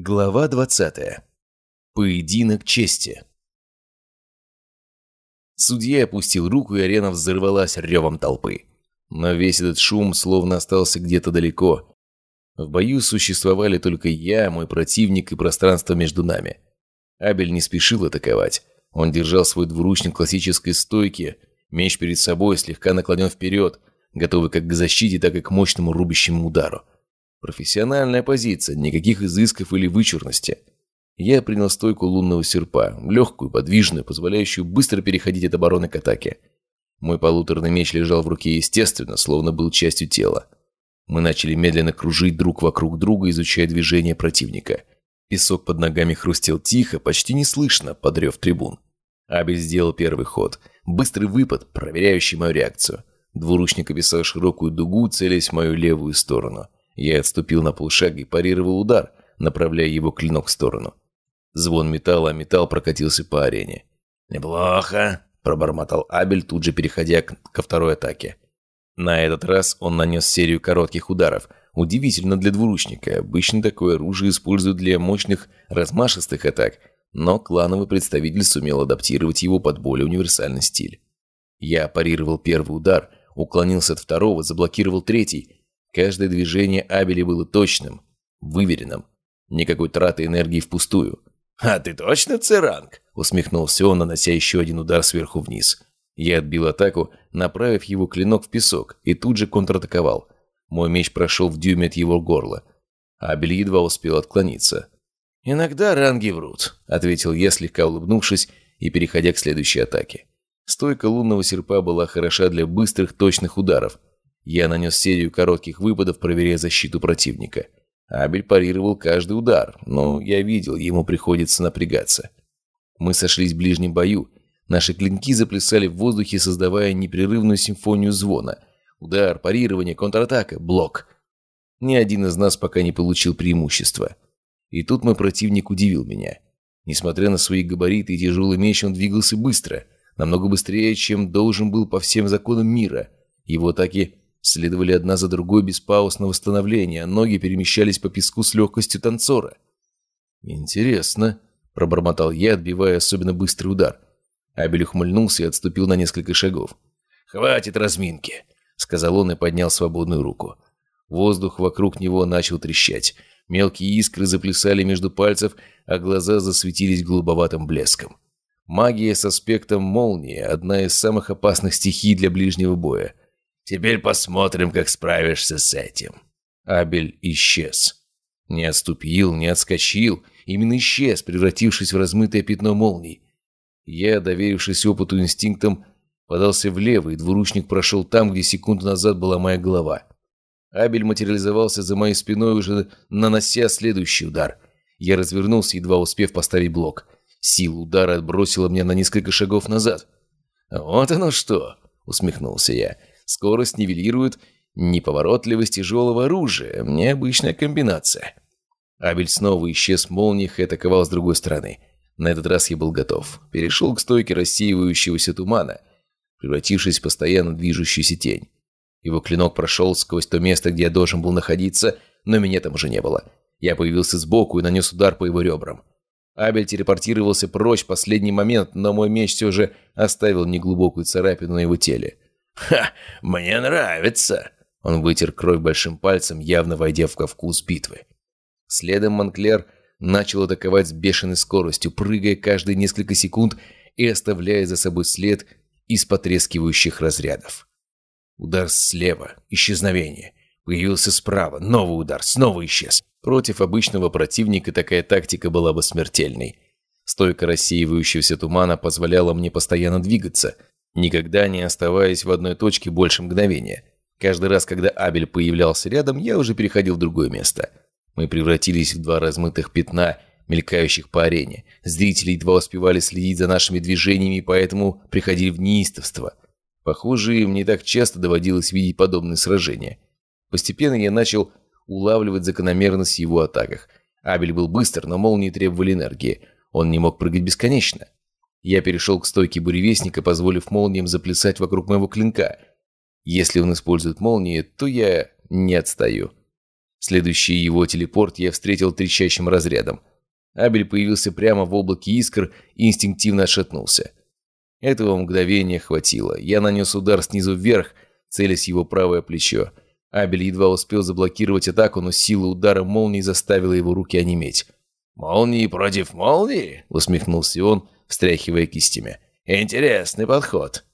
Глава 20. Поединок чести. Судья опустил руку, и арена взорвалась ревом толпы. Но весь этот шум словно остался где-то далеко. В бою существовали только я, мой противник и пространство между нами. Абель не спешил атаковать. Он держал свой двуручник классической стойки, меч перед собой слегка наклонен вперед, готовый как к защите, так и к мощному рубящему удару. Профессиональная позиция, никаких изысков или вычурности. Я принял стойку лунного серпа, легкую, подвижную, позволяющую быстро переходить от обороны к атаке. Мой полуторный меч лежал в руке естественно, словно был частью тела. Мы начали медленно кружить друг вокруг друга, изучая движение противника. Песок под ногами хрустел тихо, почти неслышно, подрев трибун. Абель сделал первый ход. Быстрый выпад, проверяющий мою реакцию. Двуручник описал широкую дугу, целясь в мою левую сторону. Я отступил на полшага и парировал удар, направляя его клинок в сторону. Звон металла, а металл прокатился по арене. «Неплохо», – пробормотал Абель, тут же переходя ко второй атаке. На этот раз он нанес серию коротких ударов. Удивительно для двуручника. Обычно такое оружие используют для мощных размашистых атак, но клановый представитель сумел адаптировать его под более универсальный стиль. Я парировал первый удар, уклонился от второго, заблокировал третий – Каждое движение Абели было точным, выверенным. Никакой траты энергии впустую. «А ты точно церанг?» – усмехнулся он, нанося еще один удар сверху вниз. Я отбил атаку, направив его клинок в песок, и тут же контратаковал. Мой меч прошел в дюйме от его горла. Абель едва успел отклониться. «Иногда ранги врут», — ответил я, слегка улыбнувшись и переходя к следующей атаке. Стойка лунного серпа была хороша для быстрых точных ударов, я нанес серию коротких выпадов, проверяя защиту противника. Абель парировал каждый удар, но я видел, ему приходится напрягаться. Мы сошлись в ближнем бою. Наши клинки заплясали в воздухе, создавая непрерывную симфонию звона. Удар, парирование, контратака, блок. Ни один из нас пока не получил преимущества. И тут мой противник удивил меня. Несмотря на свои габариты и тяжелый меч, он двигался быстро. Намного быстрее, чем должен был по всем законам мира. Его атаки следовали одна за другой без пауз на восстановление, а ноги перемещались по песку с легкостью танцора. «Интересно», – пробормотал я, отбивая особенно быстрый удар. Абель ухмыльнулся и отступил на несколько шагов. «Хватит разминки», – сказал он и поднял свободную руку. Воздух вокруг него начал трещать. Мелкие искры заплясали между пальцев, а глаза засветились голубоватым блеском. Магия с аспектом молнии – одна из самых опасных стихий для ближнего боя. Теперь посмотрим, как справишься с этим». Абель исчез. Не отступил, не отскочил. Именно исчез, превратившись в размытое пятно молний. Я, доверившись опыту инстинктам, подался влево, и двуручник прошел там, где секунду назад была моя голова. Абель материализовался за моей спиной, уже нанося следующий удар. Я развернулся, едва успев поставить блок. Сила удара отбросила меня на несколько шагов назад. «Вот оно что!» — усмехнулся я. Скорость нивелирует неповоротливость тяжелого оружия. Необычная комбинация. Абель снова исчез в молниях и атаковал с другой стороны. На этот раз я был готов. Перешел к стойке рассеивающегося тумана, превратившись в постоянно движущуюся тень. Его клинок прошел сквозь то место, где я должен был находиться, но меня там уже не было. Я появился сбоку и нанес удар по его ребрам. Абель телепортировался прочь в последний момент, но мой меч все же оставил неглубокую царапину на его теле. «Ха, мне нравится!» Он вытер кровь большим пальцем, явно войдя в вкус битвы. Следом Монклер начал атаковать с бешеной скоростью, прыгая каждые несколько секунд и оставляя за собой след из потрескивающих разрядов. Удар слева, исчезновение. Появился справа, новый удар, снова исчез. Против обычного противника такая тактика была бы смертельной. Стойка рассеивающегося тумана позволяла мне постоянно двигаться – никогда не оставаясь в одной точке больше мгновения. Каждый раз, когда Абель появлялся рядом, я уже переходил в другое место. Мы превратились в два размытых пятна, мелькающих по арене. Зрители едва успевали следить за нашими движениями, поэтому приходили в неистовство. Похоже, им не так часто доводилось видеть подобные сражения. Постепенно я начал улавливать закономерность в его атаках. Абель был быстр, но молнии требовали энергии. Он не мог прыгать бесконечно. Я перешел к стойке буревестника, позволив молниям заплясать вокруг моего клинка. Если он использует молнии, то я не отстаю. Следующий его телепорт я встретил трещащим разрядом. Абель появился прямо в облаке искр и инстинктивно отшатнулся. Этого мгновения хватило. Я нанес удар снизу вверх, целясь его правое плечо. Абель едва успел заблокировать атаку, но сила удара молнии заставила его руки онеметь. «Молнии против молнии?» — усмехнулся он, встряхивая кистями. «Интересный подход».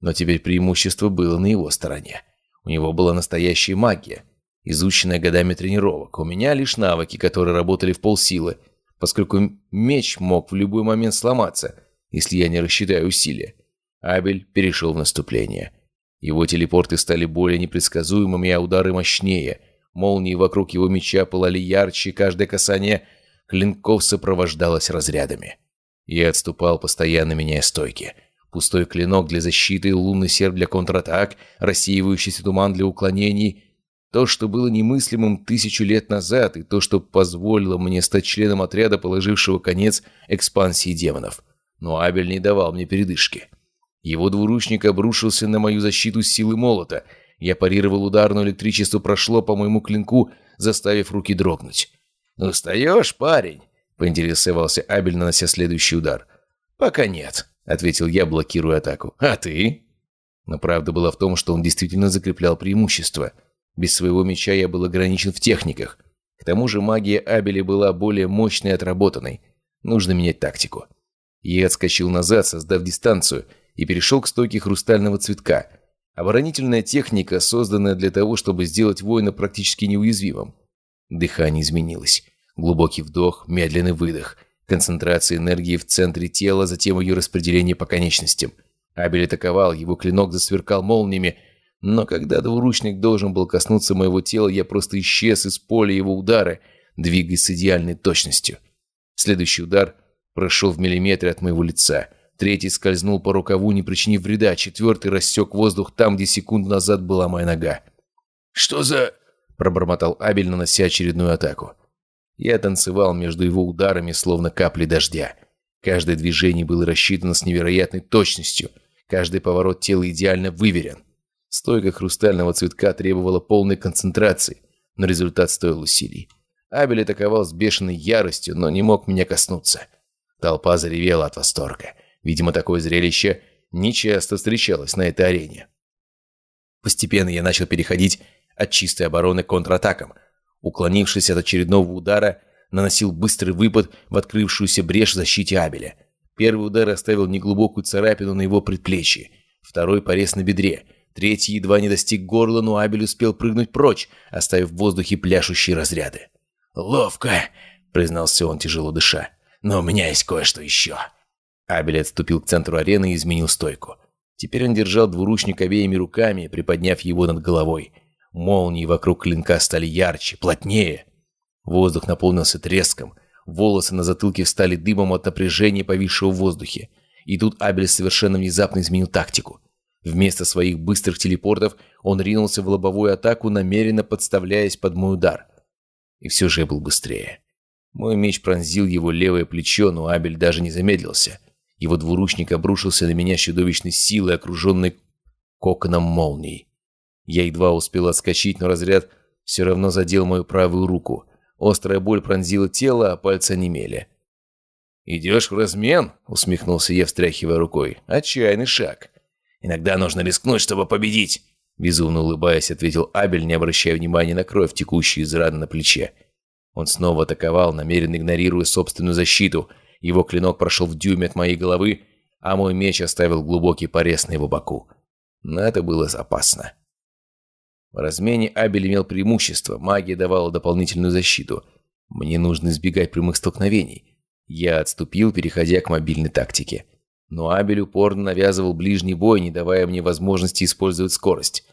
Но теперь преимущество было на его стороне. У него была настоящая магия, изученная годами тренировок. У меня лишь навыки, которые работали в полсилы, поскольку меч мог в любой момент сломаться, если я не рассчитаю усилия. Абель перешел в наступление. Его телепорты стали более непредсказуемыми, а удары мощнее. Молнии вокруг его меча пылали ярче, каждое касание клинков сопровождалось разрядами. Я отступал, постоянно меняя стойки. Пустой клинок для защиты, лунный серп для контратак, рассеивающийся туман для уклонений. То, что было немыслимым тысячу лет назад, и то, что позволило мне стать членом отряда, положившего конец экспансии демонов. Но Абель не давал мне передышки. Его двуручник обрушился на мою защиту силы молота. Я парировал удар, но электричество прошло по моему клинку, заставив руки дрогнуть. «Устаешь, парень?» — поинтересовался Абель, нанося следующий удар. «Пока нет», — ответил я, блокируя атаку. «А ты?» Но правда была в том, что он действительно закреплял преимущество. Без своего меча я был ограничен в техниках. К тому же магия Абеля была более мощной и отработанной. Нужно менять тактику. Я отскочил назад, создав дистанцию — и перешел к стойке хрустального цветка. Оборонительная техника, созданная для того, чтобы сделать воина практически неуязвимым. Дыхание изменилось. Глубокий вдох, медленный выдох. Концентрация энергии в центре тела, затем ее распределение по конечностям. Абель атаковал, его клинок засверкал молниями, но когда двуручник должен был коснуться моего тела, я просто исчез из поля его удара, двигаясь с идеальной точностью. Следующий удар прошел в миллиметре от моего лица. Третий скользнул по рукаву, не причинив вреда. Четвертый рассек воздух там, где секунду назад была моя нога. «Что за...» – пробормотал Абель, нанося очередную атаку. Я танцевал между его ударами, словно капли дождя. Каждое движение было рассчитано с невероятной точностью. Каждый поворот тела идеально выверен. Стойка хрустального цветка требовала полной концентрации, но результат стоил усилий. Абель атаковал с бешеной яростью, но не мог меня коснуться. Толпа заревела от восторга. Видимо, такое зрелище нечасто встречалось на этой арене. Постепенно я начал переходить от чистой обороны к контратакам. Уклонившись от очередного удара, наносил быстрый выпад в открывшуюся брешь в защите Абеля. Первый удар оставил неглубокую царапину на его предплечье, второй порез на бедре, третий едва не достиг горла, но Абель успел прыгнуть прочь, оставив в воздухе пляшущие разряды. «Ловко», — признался он, тяжело дыша, — «но у меня есть кое-что еще». Абель отступил к центру арены и изменил стойку. Теперь он держал двуручник обеими руками, приподняв его над головой. Молнии вокруг клинка стали ярче, плотнее. Воздух наполнился треском. Волосы на затылке встали дымом от напряжения, повисшего в воздухе. И тут Абель совершенно внезапно изменил тактику. Вместо своих быстрых телепортов он ринулся в лобовую атаку, намеренно подставляясь под мой удар. И все же я был быстрее. Мой меч пронзил его левое плечо, но Абель даже не замедлился. Его двуручник обрушился на меня чудовищной силой, окруженной коконом молний. Я едва успел отскочить, но разряд все равно задел мою правую руку. Острая боль пронзила тело, а пальцы онемели. «Идешь в размен?» — усмехнулся я, встряхивая рукой. «Отчаянный шаг. Иногда нужно рискнуть, чтобы победить!» Безумно улыбаясь, ответил Абель, не обращая внимания на кровь, текущую из раны на плече. Он снова атаковал, намеренно игнорируя собственную защиту — его клинок прошел в дюйме от моей головы, а мой меч оставил глубокий порез на его боку. Но это было опасно. В размене Абель имел преимущество, магия давала дополнительную защиту. Мне нужно избегать прямых столкновений. Я отступил, переходя к мобильной тактике. Но Абель упорно навязывал ближний бой, не давая мне возможности использовать скорость.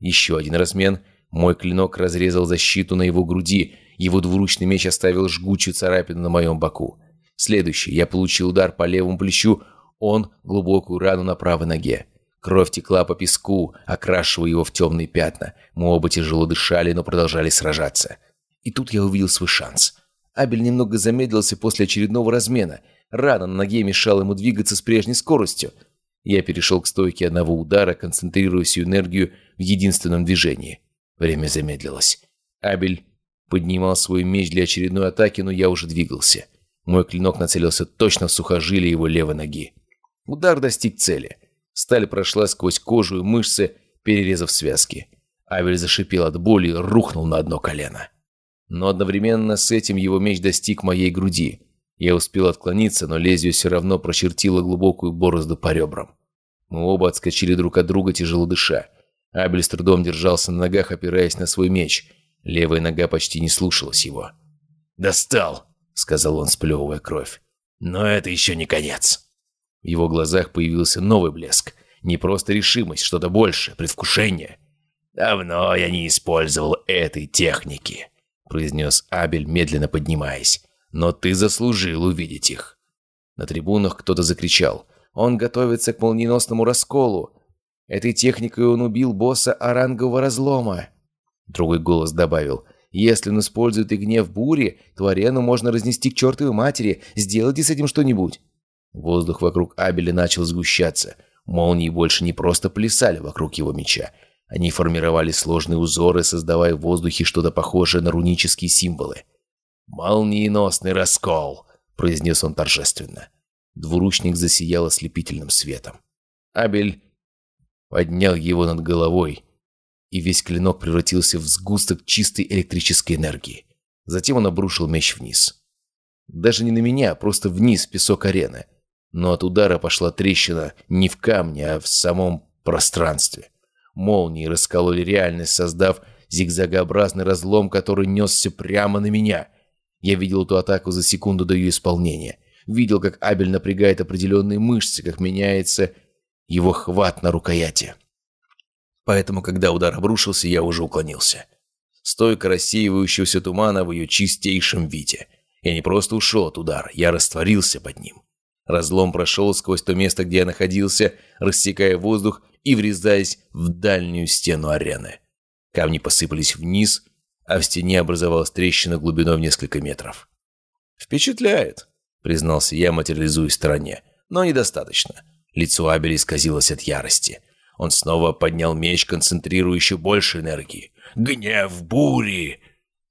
Еще один размен. Мой клинок разрезал защиту на его груди, его двуручный меч оставил жгучую царапину на моем боку. Следующий. Я получил удар по левому плечу, он глубокую рану на правой ноге. Кровь текла по песку, окрашивая его в темные пятна. Мы оба тяжело дышали, но продолжали сражаться. И тут я увидел свой шанс. Абель немного замедлился после очередного размена. Рана на ноге мешала ему двигаться с прежней скоростью. Я перешел к стойке одного удара, концентрируя всю энергию в единственном движении. Время замедлилось. Абель поднимал свой меч для очередной атаки, но я уже двигался. Мой клинок нацелился точно в сухожилие его левой ноги. Удар достиг цели. Сталь прошла сквозь кожу и мышцы, перерезав связки. Авель зашипел от боли и рухнул на одно колено. Но одновременно с этим его меч достиг моей груди. Я успел отклониться, но лезвие все равно прочертило глубокую борозду по ребрам. Мы оба отскочили друг от друга, тяжело дыша. Абель с трудом держался на ногах, опираясь на свой меч. Левая нога почти не слушалась его. «Достал!» — сказал он, сплевывая кровь. «Но это еще не конец!» В его глазах появился новый блеск. Не просто решимость, что-то большее, предвкушение. «Давно я не использовал этой техники», — произнес Абель, медленно поднимаясь. «Но ты заслужил увидеть их». На трибунах кто-то закричал. «Он готовится к молниеносному расколу. Этой техникой он убил босса орангового разлома». Другой голос добавил. «Если он использует и гнев бури, то арену можно разнести к чертовой матери. Сделайте с этим что-нибудь». Воздух вокруг Абеля начал сгущаться. Молнии больше не просто плясали вокруг его меча. Они формировали сложные узоры, создавая в воздухе что-то похожее на рунические символы. «Молниеносный раскол!» – произнес он торжественно. Двуручник засиял ослепительным светом. Абель поднял его над головой, и весь клинок превратился в сгусток чистой электрической энергии. Затем он обрушил меч вниз. Даже не на меня, а просто вниз, песок арены. Но от удара пошла трещина не в камне, а в самом пространстве. Молнии раскололи реальность, создав зигзагообразный разлом, который несся прямо на меня. Я видел эту атаку за секунду до ее исполнения. Видел, как Абель напрягает определенные мышцы, как меняется его хват на рукояти. Поэтому, когда удар обрушился, я уже уклонился. Стойка рассеивающегося тумана в ее чистейшем виде. Я не просто ушел от удара, я растворился под ним. Разлом прошел сквозь то место, где я находился, рассекая воздух и врезаясь в дальнюю стену арены. Камни посыпались вниз, а в стене образовалась трещина глубиной в несколько метров. «Впечатляет», — признался я, материализуясь в стороне. «Но недостаточно». Лицо Абеля исказилось от ярости. Он снова поднял меч, концентрируя еще больше энергии. «Гнев бури!»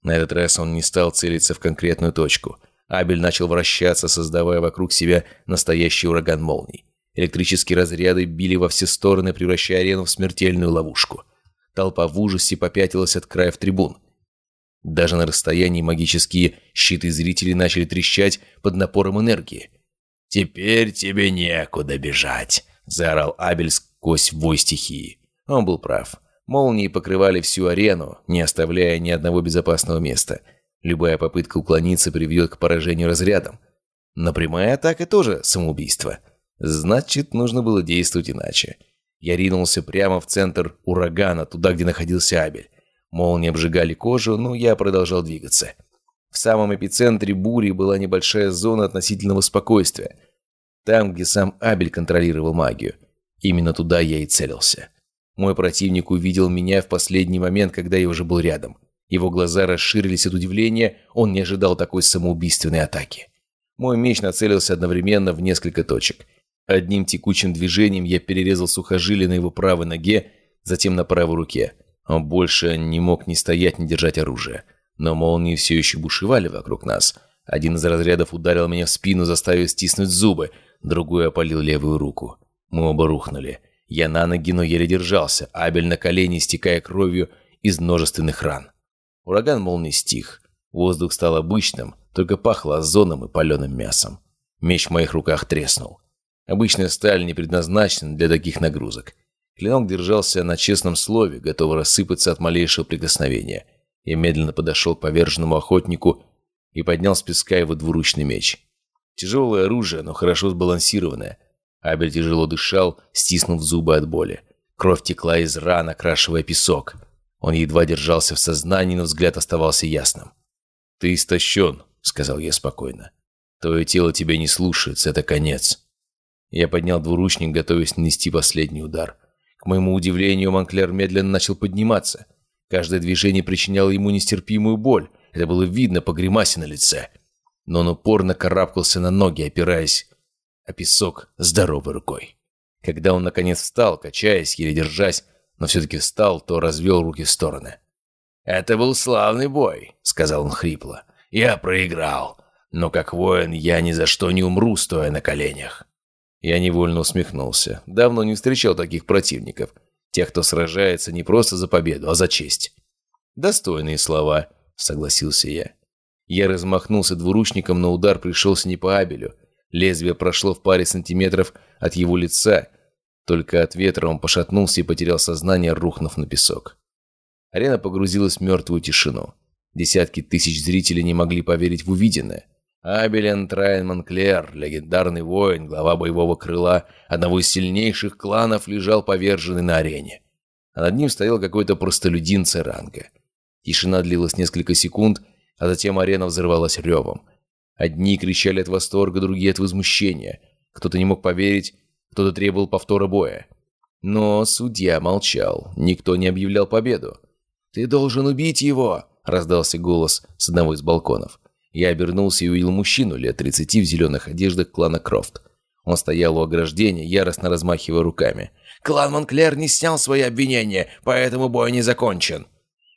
На этот раз он не стал целиться в конкретную точку. Абель начал вращаться, создавая вокруг себя настоящий ураган молний. Электрические разряды били во все стороны, превращая арену в смертельную ловушку. Толпа в ужасе попятилась от краев трибун. Даже на расстоянии магические щиты зрителей начали трещать под напором энергии. «Теперь тебе некуда бежать», — заорал Абель сквозь вой стихии. Он был прав. Молнии покрывали всю арену, не оставляя ни одного безопасного места — Любая попытка уклониться приведет к поражению разрядом. Но прямая атака тоже самоубийство. Значит, нужно было действовать иначе. Я ринулся прямо в центр урагана, туда, где находился Абель. Молнии обжигали кожу, но я продолжал двигаться. В самом эпицентре бури была небольшая зона относительного спокойствия. Там, где сам Абель контролировал магию. Именно туда я и целился. Мой противник увидел меня в последний момент, когда я уже был рядом. Его глаза расширились от удивления, он не ожидал такой самоубийственной атаки. Мой меч нацелился одновременно в несколько точек. Одним текучим движением я перерезал сухожилие на его правой ноге, затем на правой руке. Он больше не мог ни стоять, ни держать оружие. Но молнии все еще бушевали вокруг нас. Один из разрядов ударил меня в спину, заставив стиснуть зубы, другой опалил левую руку. Мы оба рухнули. Я на ноги, но еле держался, Абель на колени, истекая кровью из множественных ран. Ураган молний стих. Воздух стал обычным, только пахло озоном и паленым мясом. Меч в моих руках треснул. Обычная сталь не предназначена для таких нагрузок. Клинок держался на честном слове, готовый рассыпаться от малейшего прикосновения. Я медленно подошел к поверженному охотнику и поднял с песка его двуручный меч. Тяжелое оружие, но хорошо сбалансированное. Абель тяжело дышал, стиснув зубы от боли. Кровь текла из ран, окрашивая песок. Он едва держался в сознании, но взгляд оставался ясным. «Ты истощен», — сказал я спокойно. «Твое тело тебя не слушается, это конец». Я поднял двуручник, готовясь нанести последний удар. К моему удивлению, Монклер медленно начал подниматься. Каждое движение причиняло ему нестерпимую боль. Это было видно по гримасе на лице. Но он упорно карабкался на ноги, опираясь о песок здоровой рукой. Когда он наконец встал, качаясь, еле держась, но все-таки встал, то развел руки в стороны. «Это был славный бой», — сказал он хрипло. «Я проиграл, но как воин я ни за что не умру, стоя на коленях». Я невольно усмехнулся. Давно не встречал таких противников. Тех, кто сражается не просто за победу, а за честь. «Достойные слова», — согласился я. Я размахнулся двуручником, но удар пришелся не по Абелю. Лезвие прошло в паре сантиметров от его лица. Только от ветра он пошатнулся и потерял сознание, рухнув на песок. Арена погрузилась в мертвую тишину. Десятки тысяч зрителей не могли поверить в увиденное. Абелен Трайн Монклер, легендарный воин, глава боевого крыла одного из сильнейших кланов, лежал поверженный на арене. А над ним стоял какой-то простолюдин Церанга. Тишина длилась несколько секунд, а затем арена взорвалась ревом. Одни кричали от восторга, другие от возмущения. Кто-то не мог поверить, кто-то требовал повтора боя. Но судья молчал, никто не объявлял победу. «Ты должен убить его!» – раздался голос с одного из балконов. Я обернулся и увидел мужчину лет 30 в зеленых одеждах клана Крофт. Он стоял у ограждения, яростно размахивая руками. «Клан Монклер не снял свои обвинения, поэтому бой не закончен!»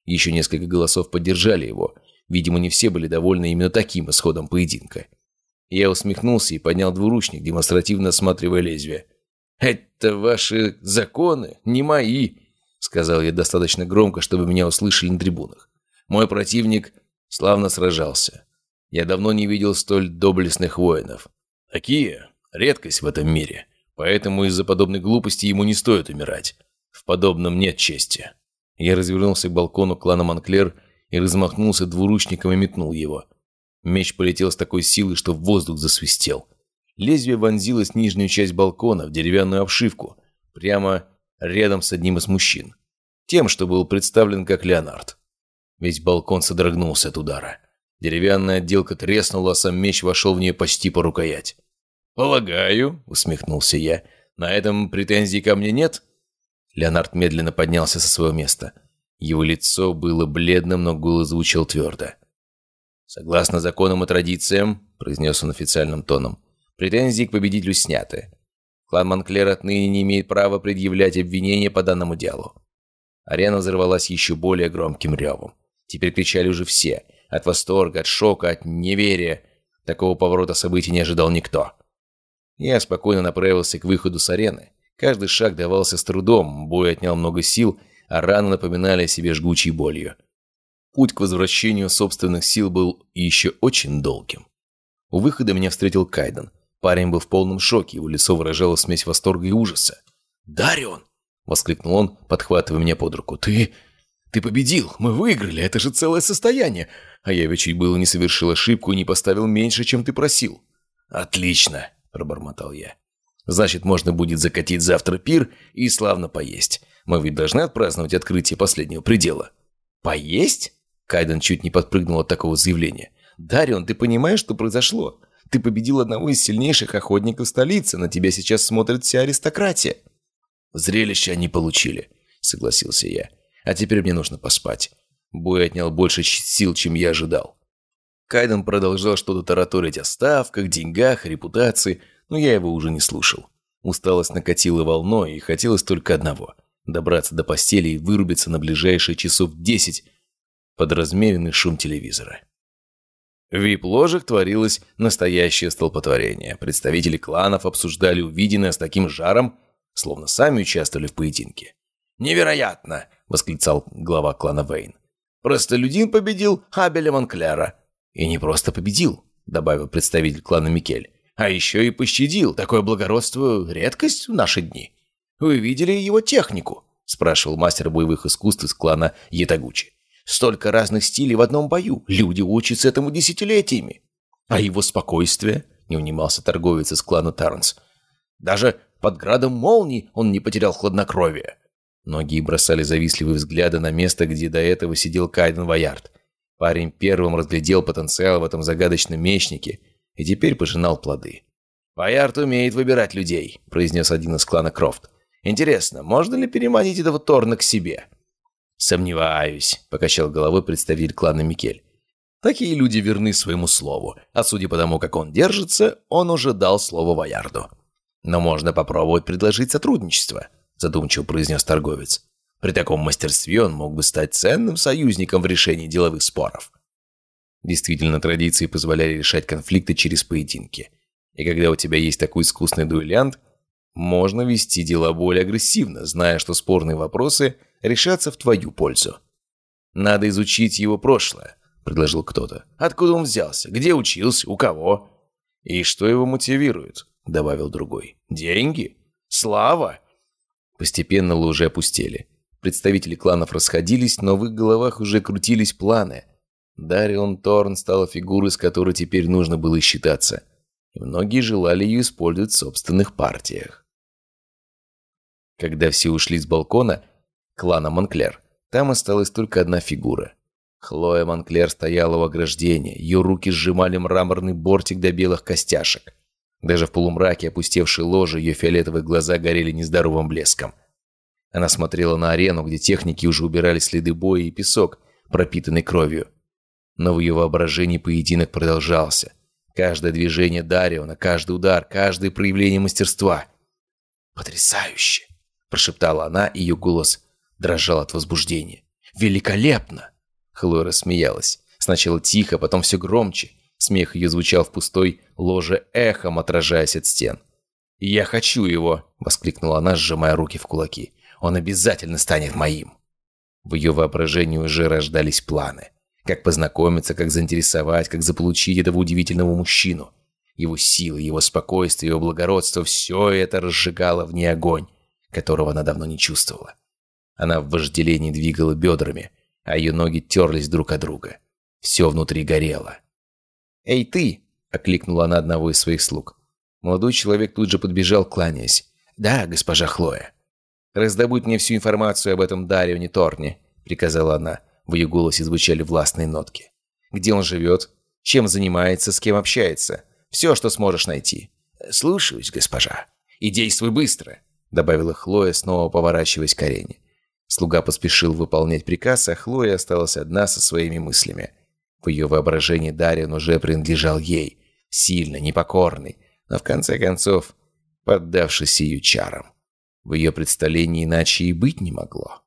Еще несколько голосов поддержали его. Видимо, не все были довольны именно таким исходом поединка. Я усмехнулся и поднял двуручник, демонстративно осматривая лезвие. «Это ваши законы, не мои!» Сказал я достаточно громко, чтобы меня услышали на трибунах. Мой противник славно сражался. Я давно не видел столь доблестных воинов. Такие – редкость в этом мире. Поэтому из-за подобной глупости ему не стоит умирать. В подобном нет чести. Я развернулся к балкону клана Монклер и размахнулся двуручником и метнул его. Меч полетел с такой силой, что воздух засвистел. Лезвие вонзилось в нижнюю часть балкона, в деревянную обшивку, прямо рядом с одним из мужчин. Тем, что был представлен как Леонард. Весь балкон содрогнулся от удара. Деревянная отделка треснула, а сам меч вошел в нее почти по рукоять. «Полагаю», — усмехнулся я, — «на этом претензий ко мне нет?» Леонард медленно поднялся со своего места. Его лицо было бледным, но голос звучал твердо. «Согласно законам и традициям», — произнес он официальным тоном, — «претензии к победителю сняты. Клан Монклер отныне не имеет права предъявлять обвинения по данному делу. Арена взорвалась еще более громким ревом. Теперь кричали уже все. От восторга, от шока, от неверия. Такого поворота событий не ожидал никто. Я спокойно направился к выходу с арены. Каждый шаг давался с трудом, бой отнял много сил, а раны напоминали о себе жгучей болью. Путь к возвращению собственных сил был еще очень долгим. У выхода меня встретил Кайден. Парень был в полном шоке, его лицо выражало смесь восторга и ужаса. «Дарион!» — воскликнул он, подхватывая меня под руку. «Ты... ты победил! Мы выиграли! Это же целое состояние! А я ведь чуть было не совершил ошибку и не поставил меньше, чем ты просил!» «Отлично!» — пробормотал я. «Значит, можно будет закатить завтра пир и славно поесть. Мы ведь должны отпраздновать открытие последнего предела». «Поесть?» Кайден чуть не подпрыгнул от такого заявления. «Дарион, ты понимаешь, что произошло? Ты победил одного из сильнейших охотников столицы, на тебя сейчас смотрит вся аристократия». «Зрелище они получили», — согласился я. «А теперь мне нужно поспать. Бой отнял больше сил, чем я ожидал». Кайден продолжал что-то тараторить о ставках, деньгах, репутации, но я его уже не слушал. Усталость накатила волной, и хотелось только одного – добраться до постели и вырубиться на ближайшие часов десять под размеренный шум телевизора. В вип-ложах творилось настоящее столпотворение. Представители кланов обсуждали увиденное с таким жаром, словно сами участвовали в поединке. «Невероятно!» — восклицал глава клана Вейн. «Простолюдин победил Хабеля Монклера». «И не просто победил», — добавил представитель клана Микель, «а еще и пощадил. Такое благородство — редкость в наши дни. Вы видели его технику?» — спрашивал мастер боевых искусств из клана Ятагучи. Столько разных стилей в одном бою. Люди учатся этому десятилетиями. А его спокойствие, не унимался торговец из клана Тарнс. Даже под градом молний он не потерял хладнокровие. Многие бросали завистливые взгляды на место, где до этого сидел Кайден Ваярд. Парень первым разглядел потенциал в этом загадочном мечнике и теперь пожинал плоды. «Ваярд умеет выбирать людей», — произнес один из клана Крофт. «Интересно, можно ли переманить этого Торна к себе?» «Сомневаюсь», — покачал головой представитель клана Микель. «Такие люди верны своему слову, а судя по тому, как он держится, он уже дал слово Ваярду». «Но можно попробовать предложить сотрудничество», — задумчиво произнес торговец. При таком мастерстве он мог бы стать ценным союзником в решении деловых споров. Действительно, традиции позволяли решать конфликты через поединки. И когда у тебя есть такой искусный дуэлянт, можно вести дела более агрессивно, зная, что спорные вопросы решатся в твою пользу. «Надо изучить его прошлое», — предложил кто-то. «Откуда он взялся? Где учился? У кого?» «И что его мотивирует?» — добавил другой. «Деньги? Слава?» Постепенно лужи опустели. Представители кланов расходились, но в их головах уже крутились планы. Дарион Торн стала фигурой, с которой теперь нужно было считаться. И многие желали ее использовать в собственных партиях. Когда все ушли с балкона клана Монклер, там осталась только одна фигура. Хлоя Монклер стояла у ограждения, ее руки сжимали мраморный бортик до белых костяшек. Даже в полумраке опустевшей ложи ее фиолетовые глаза горели нездоровым блеском. Она смотрела на арену, где техники уже убирали следы боя и песок, пропитанный кровью. Но в ее воображении поединок продолжался. Каждое движение Дариона, каждый удар, каждое проявление мастерства. «Потрясающе!» – прошептала она, и ее голос дрожал от возбуждения. «Великолепно!» Хлоя рассмеялась. Сначала тихо, потом все громче. Смех ее звучал в пустой ложе эхом, отражаясь от стен. «Я хочу его!» – воскликнула она, сжимая руки в кулаки. Он обязательно станет моим. В ее воображении уже рождались планы. Как познакомиться, как заинтересовать, как заполучить этого удивительного мужчину. Его силы, его спокойствие, его благородство – все это разжигало в ней огонь, которого она давно не чувствовала. Она в вожделении двигала бедрами, а ее ноги терлись друг от друга. Все внутри горело. «Эй, ты!» – окликнула она одного из своих слуг. Молодой человек тут же подбежал, кланяясь. «Да, госпожа Хлоя». «Раздобудь мне всю информацию об этом Дарионе Торне», — приказала она. В ее голосе звучали властные нотки. «Где он живет? Чем занимается? С кем общается? Все, что сможешь найти». «Слушаюсь, госпожа. И действуй быстро», — добавила Хлоя, снова поворачиваясь к арене. Слуга поспешил выполнять приказ, а Хлоя осталась одна со своими мыслями. В ее воображении Дарион уже принадлежал ей, сильно, непокорный, но в конце концов поддавшись ее чарам. В ее представлении иначе и быть не могло.